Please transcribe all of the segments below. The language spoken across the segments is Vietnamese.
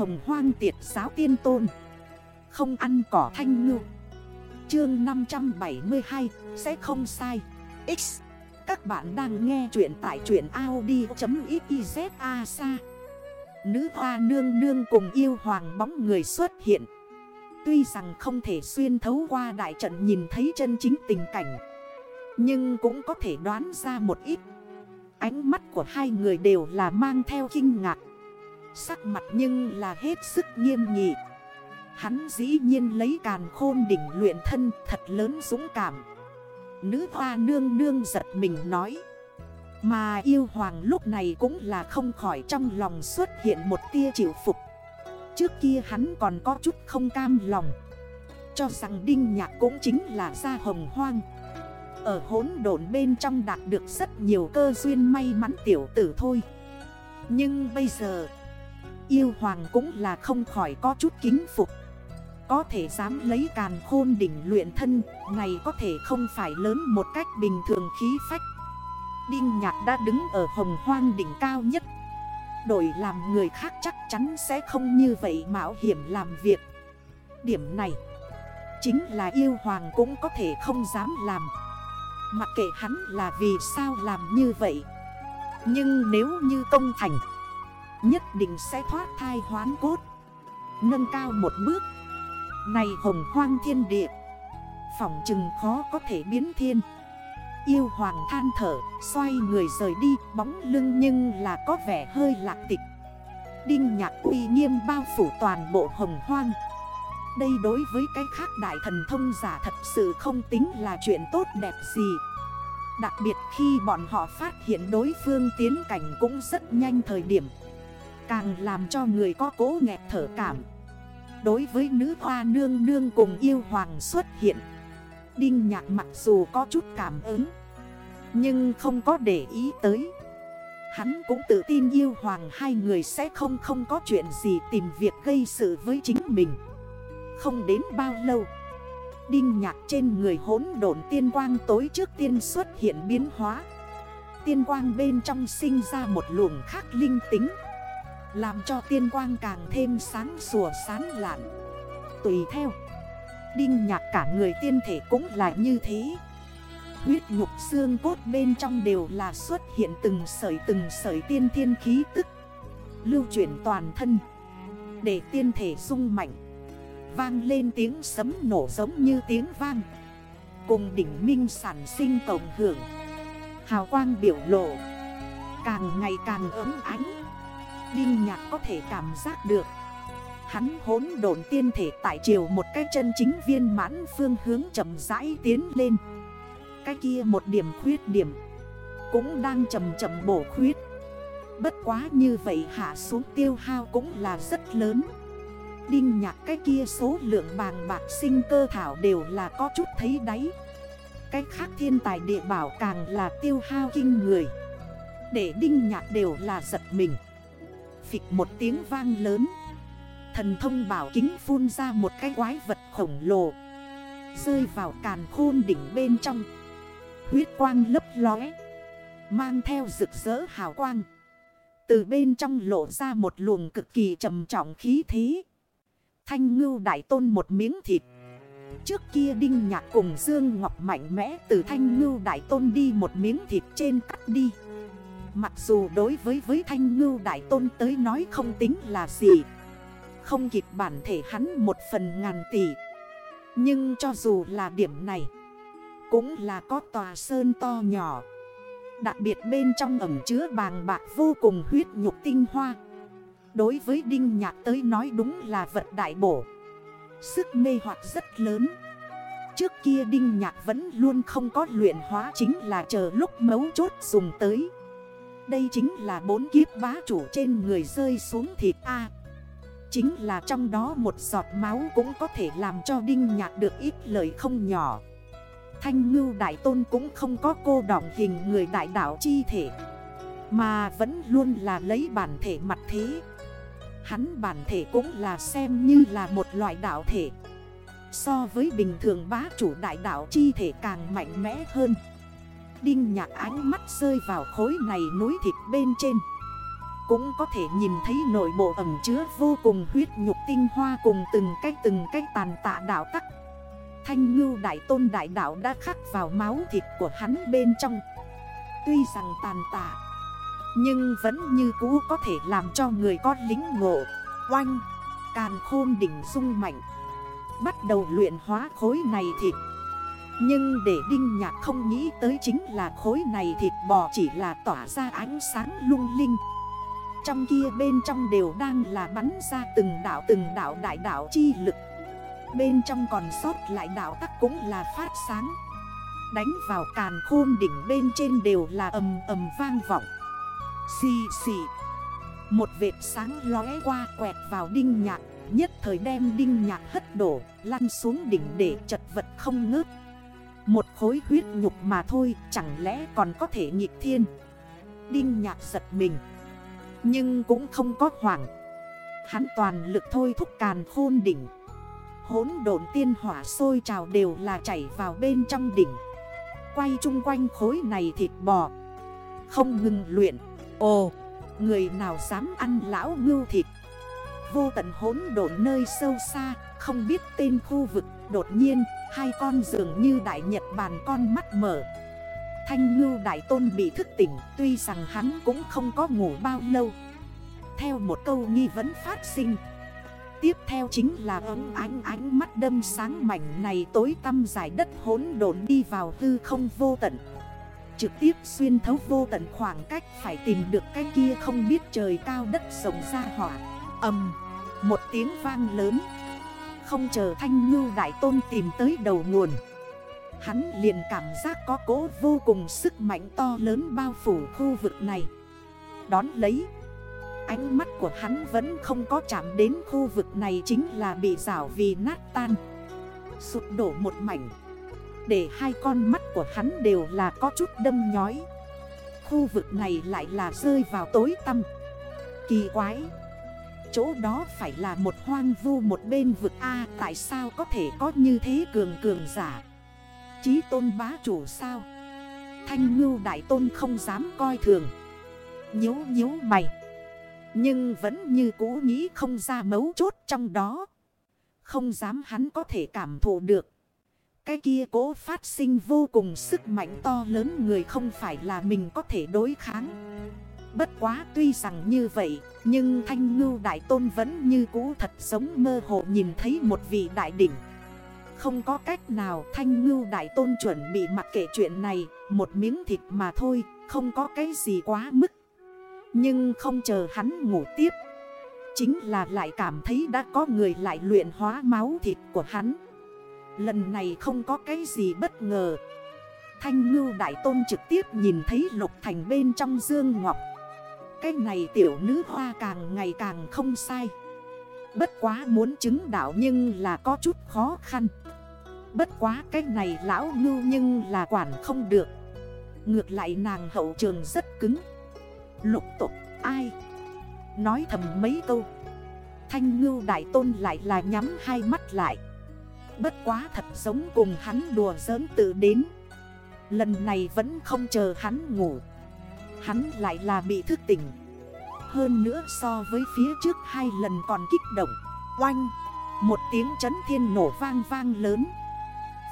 hồng hoang tiệt giáo tiên tôn. Không ăn cỏ thanh ngư. Chương 572 sẽ không sai. X. Các bạn đang nghe chuyện tại chuyện Audi.xyz xa Nữ hoa nương nương cùng yêu hoàng bóng người xuất hiện. Tuy rằng không thể xuyên thấu qua đại trận nhìn thấy chân chính tình cảnh, Nhưng cũng có thể đoán ra một ít. Ánh mắt của hai người đều là mang theo kinh ngạc. Sắc mặt nhưng là hết sức nghiêm nghị. Hắn dĩ nhiên lấy càn khôn đỉnh luyện thân, thật lớn dũng cảm. Nữ hoa nương nương giật mình nói. Mà yêu hoàng lúc này cũng là không khỏi trong lòng xuất hiện một tia chịu phục. Trước kia hắn còn có chút không cam lòng. Cho rằng Đinh Nhạc cũng chính là gia hồng hoang. Ở hốn độn bên trong đạt được rất nhiều cơ duyên may mắn tiểu tử thôi. Nhưng bây giờ Yêu hoàng cũng là không khỏi có chút kính phục. Có thể dám lấy càn khôn đỉnh luyện thân, Này có thể không phải lớn một cách bình thường khí phách. Đinh nhạc đã đứng ở hồng hoang đỉnh cao nhất. Đổi làm người khác chắc chắn sẽ không như vậy mạo hiểm làm việc. Điểm này, Chính là yêu hoàng cũng có thể không dám làm. Mặc kệ hắn là vì sao làm như vậy. Nhưng nếu như công thành Nhất định sẽ thoát thai hoán cốt. Nâng cao một bước. Này hồng hoang thiên địa. Phỏng chừng khó có thể biến thiên. Yêu hoàng than thở, Xoay người rời đi, Bóng lưng nhưng là có vẻ hơi lạc tịch. Đinh nhạc uy nghiêm bao phủ toàn bộ hồng hoang. Đây đối với cái khác đại thần thông giả thật sự không tính là chuyện tốt đẹp gì. Đặc biệt khi bọn họ phát hiện đối phương tiến cảnh cũng rất nhanh thời điểm. Càng làm cho người có cố nghẹt thở cảm. Đối với nữ hoa nương nương cùng yêu hoàng xuất hiện, Đinh nhạc mặc dù có chút cảm ứng, Nhưng không có để ý tới. Hắn cũng tự tin yêu hoàng hai người sẽ không không có chuyện gì tìm việc gây sự với chính mình. Không đến bao lâu, Đinh nhạc trên người hốn độn tiên quang tối trước tiên xuất hiện biến hóa. Tiên quang bên trong sinh ra một luồng khác linh tính. Làm cho tiên quang càng thêm sáng sủa sán lạn. Tùy theo. Đinh nhạc cả người tiên thể cũng là như thế. Huyết nhục xương cốt bên trong đều là xuất hiện từng sợi từng sợi tiên thiên khí tức. Lưu chuyển toàn thân. Để tiên thể sung mạnh. Vang lên tiếng sấm nổ giống như tiếng vang. Cùng đỉnh minh sản sinh tổng hưởng. Hào quang biểu lộ. Càng ngày càng ấm ánh. Đinh nhạc có thể cảm giác được. Hắn hốn độn tiên thể tại chiều một cái chân chính viên mãn phương hướng chậm rãi tiến lên. Cái kia một điểm khuyết điểm Cũng đang chậm chậm bổ khuyết. Bất quá như vậy hạ xuống tiêu hao cũng là rất lớn. Đinh nhạc cái kia số lượng bàng bạc sinh cơ thảo đều là có chút thấy đáy. Cái khác thiên tài địa bảo càng là tiêu hao kinh người. Để đinh nhạc đều là giật mình. Phịch một tiếng vang lớn. Thần thông bảo kính phun ra một cái quái vật khổng lồ. Rơi vào càn khôn đỉnh bên trong. Huyết quang lấp lóe. Mang theo rực rỡ hào quang. Từ bên trong lộ ra một luồng cực kỳ trầm trọng khí thế. Thanh ngưu đại tôn một miếng thịt. Trước kia Đinh Nhạc cùng Dương Ngọc mạnh mẽ từ Thanh Ngưu Đại Tôn đi một miếng thịt trên cắt đi. Mặc dù đối với với Thanh Ngưu Đại Tôn tới nói không tính là gì, Không kịp bản thể hắn một phần ngàn tỷ. Nhưng cho dù là điểm này, Cũng là có tòa sơn to nhỏ. Đặc biệt bên trong ẩm chứa bàng bạc vô cùng huyết nhục tinh hoa. Đối với Đinh Nhạc tới nói đúng là vật đại bổ. Sức mê hoặc rất lớn. Trước kia Đinh Nhạc vẫn luôn không có luyện hóa chính là chờ lúc mấu chốt dùng tới. Đây chính là bốn kiếp bá chủ trên người rơi xuống thịt A. Chính là trong đó một giọt máu cũng có thể làm cho Đinh Nhạc được ít lời không nhỏ. Thanh ngưu đại tôn cũng không có cô đọng hình người đại đảo chi thể, Mà vẫn luôn là lấy bản thể mặt thế. Hắn bản thể cũng là xem như là một loại đảo thể. So với bình thường bá chủ đại đảo chi thể càng mạnh mẽ hơn. Đinh nhạc ánh mắt rơi vào khối này núi thịt bên trên cũng có thể nhìn thấy nội bộ ẩm chứa vô cùng huyết nhục tinh hoa cùng từng cách từng cách tàn tạ đảo tắc. Thanh ngưu đại tôn đại đảo đã khắc vào máu thịt của hắn bên trong. Tuy rằng tàn tạ, nhưng vẫn như cũ có thể làm cho người có lính ngộ. Oanh, càn khôn đỉnh sung mạnh. Bắt đầu luyện hóa khối này thịt. Nhưng để Đinh Nhạc không nghĩ tới chính là khối này thịt bò chỉ là tỏa ra ánh sáng lung linh. Trong kia bên trong đều đang là bắn ra từng đảo từng đảo đại đảo chi lực. Bên trong còn sót lại đảo tắc cũng là phát sáng. Đánh vào càn khôn đỉnh bên trên đều là ầm ầm vang vọng. Xì xì. Một vệt sáng lóe qua quẹt vào đinh nhạc, Nhất thời đem đinh nhạc hất đổ, Lăn xuống đỉnh để chật vật không ngớt. Một khối huyết nhục mà thôi Chẳng lẽ còn có thể nghịch thiên? Đinh nhạc giật mình. Nhưng cũng không có hoảng. Hắn toàn lực thôi thúc càn khôn đỉnh. Hốn độn tiên hỏa sôi trào đều là chảy vào bên trong đỉnh. Quay chung quanh khối này thịt bò. Không ngừng luyện. Ồ, người nào dám ăn lão ngưu thịt? Vô tận hốn độn nơi sâu xa Không biết tên khu vực. Đột nhiên, hai con dường như đại nhật bàn con mắt mở. Thanh ngưu đại tôn bị thức tỉnh Tuy rằng hắn cũng không có ngủ bao lâu. Theo một câu nghi vấn phát sinh. Tiếp theo chính là ấm ánh ánh mắt đâm sáng mảnh này tối tăm dài đất hốn đồn đi vào hư không vô tận. Trực tiếp xuyên thấu vô tận khoảng cách phải tìm được cái kia không biết trời cao đất sống ra hỏa. Âm, một tiếng vang lớn. Không chờ thanh ngư đại tôn tìm tới đầu nguồn. Hắn liền cảm giác có cố vô cùng sức mạnh to lớn bao phủ khu vực này. Đón lấy, Ánh mắt của hắn vẫn không có chạm đến khu vực này chính là bị rảo vì nát tan. Sụp đổ một mảnh, Để hai con mắt của hắn đều là có chút đâm nhói. Khu vực này lại là rơi vào tối tăm. Kỳ quái Chỗ đó phải là một hoang vu một bên vực. A, Tại sao có thể có như thế cường cường giả? Chí tôn bá chủ sao? Thanh ngưu đại tôn không dám coi thường. Nhếu nhếu mày. Nhưng vẫn như cũ nghĩ không ra mấu chốt trong đó. Không dám hắn có thể cảm thụ được. Cái kia cố phát sinh vô cùng sức mạnh to lớn người không phải là mình có thể đối kháng. Bất quá tuy rằng như vậy, Nhưng thanh ngưu đại tôn vẫn như cũ thật sống mơ hồ nhìn thấy một vị đại đỉnh. Không có cách nào thanh ngưu đại tôn chuẩn bị mặc kệ chuyện này, Một miếng thịt mà thôi, Không có cái gì quá mức. Nhưng không chờ hắn ngủ tiếp, Chính là lại cảm thấy đã có người lại luyện hóa máu thịt của hắn. Lần này không có cái gì bất ngờ. Thanh ngưu đại tôn trực tiếp nhìn thấy lục thành bên trong dương ngọc cái này tiểu nữ hoa càng ngày càng không sai. Bất quá muốn chứng đạo nhưng là có chút khó khăn. Bất quá cái này lão ngưu nhưng là quản không được. Ngược lại nàng hậu trường rất cứng. Lục tục, ai? Nói thầm mấy câu. Thanh ngưu đại tôn lại là nhắm hai mắt lại. Bất quá thật giống cùng hắn đùa giỡn tự đến. Lần này vẫn không chờ hắn ngủ. Hắn lại là bị thức tỉnh. Hơn nữa so với phía trước hai lần còn kích động. Oanh! Một tiếng chấn thiên nổ vang vang lớn.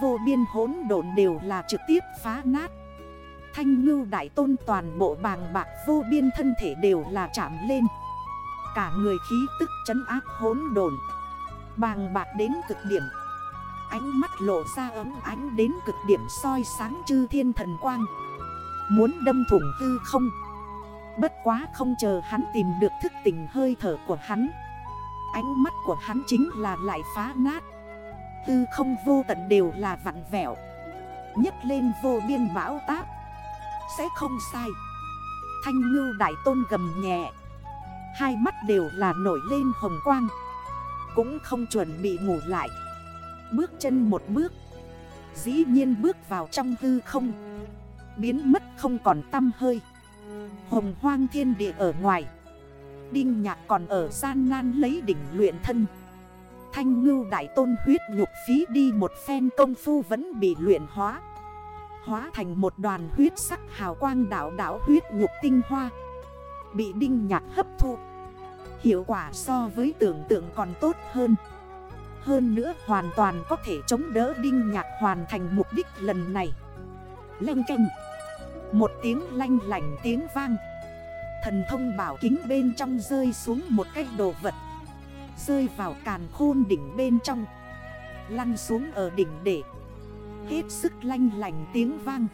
Vô biên hốn độn đều là trực tiếp phá nát. Thanh ngưu đại tôn toàn bộ bàng bạc vô biên thân thể đều là chạm lên. Cả người khí tức chấn áp hốn đồn Bàng bạc đến cực điểm. Ánh mắt lộ ra ấm ánh đến cực điểm soi sáng chư thiên thần quang. Muốn đâm thủng hư không? Bất quá không chờ hắn tìm được thức tình hơi thở của hắn. Ánh mắt của hắn chính là lại phá nát. Tư không vô tận đều là vặn vẹo. Nhấc lên vô biên bão táp. Sẽ không sai. Thanh ngư đại tôn gầm nhẹ. Hai mắt đều là nổi lên hồng quang. Cũng không chuẩn bị ngủ lại. Bước chân một bước. Dĩ nhiên bước vào trong hư không. Biến mất không còn tâm hơi. Hồng hoang thiên địa ở ngoài. Đinh nhạc còn ở gian nan lấy đỉnh luyện thân. Thanh ngưu đại tôn huyết nhục phí đi một phen công phu vẫn bị luyện hóa. Hóa thành một đoàn huyết sắc hào quang đảo đảo huyết nhục tinh hoa. Bị đinh nhạc hấp thụ Hiệu quả so với tưởng tượng còn tốt hơn. Hơn nữa hoàn toàn có thể chống đỡ đinh nhạc hoàn thành mục đích lần này. Lênh canh Một tiếng lanh lành tiếng vang. Thần thông bảo kính bên trong rơi xuống một cái đồ vật. Rơi vào càn khôn đỉnh bên trong. Lăn xuống ở đỉnh để. Hết sức lanh lành tiếng vang.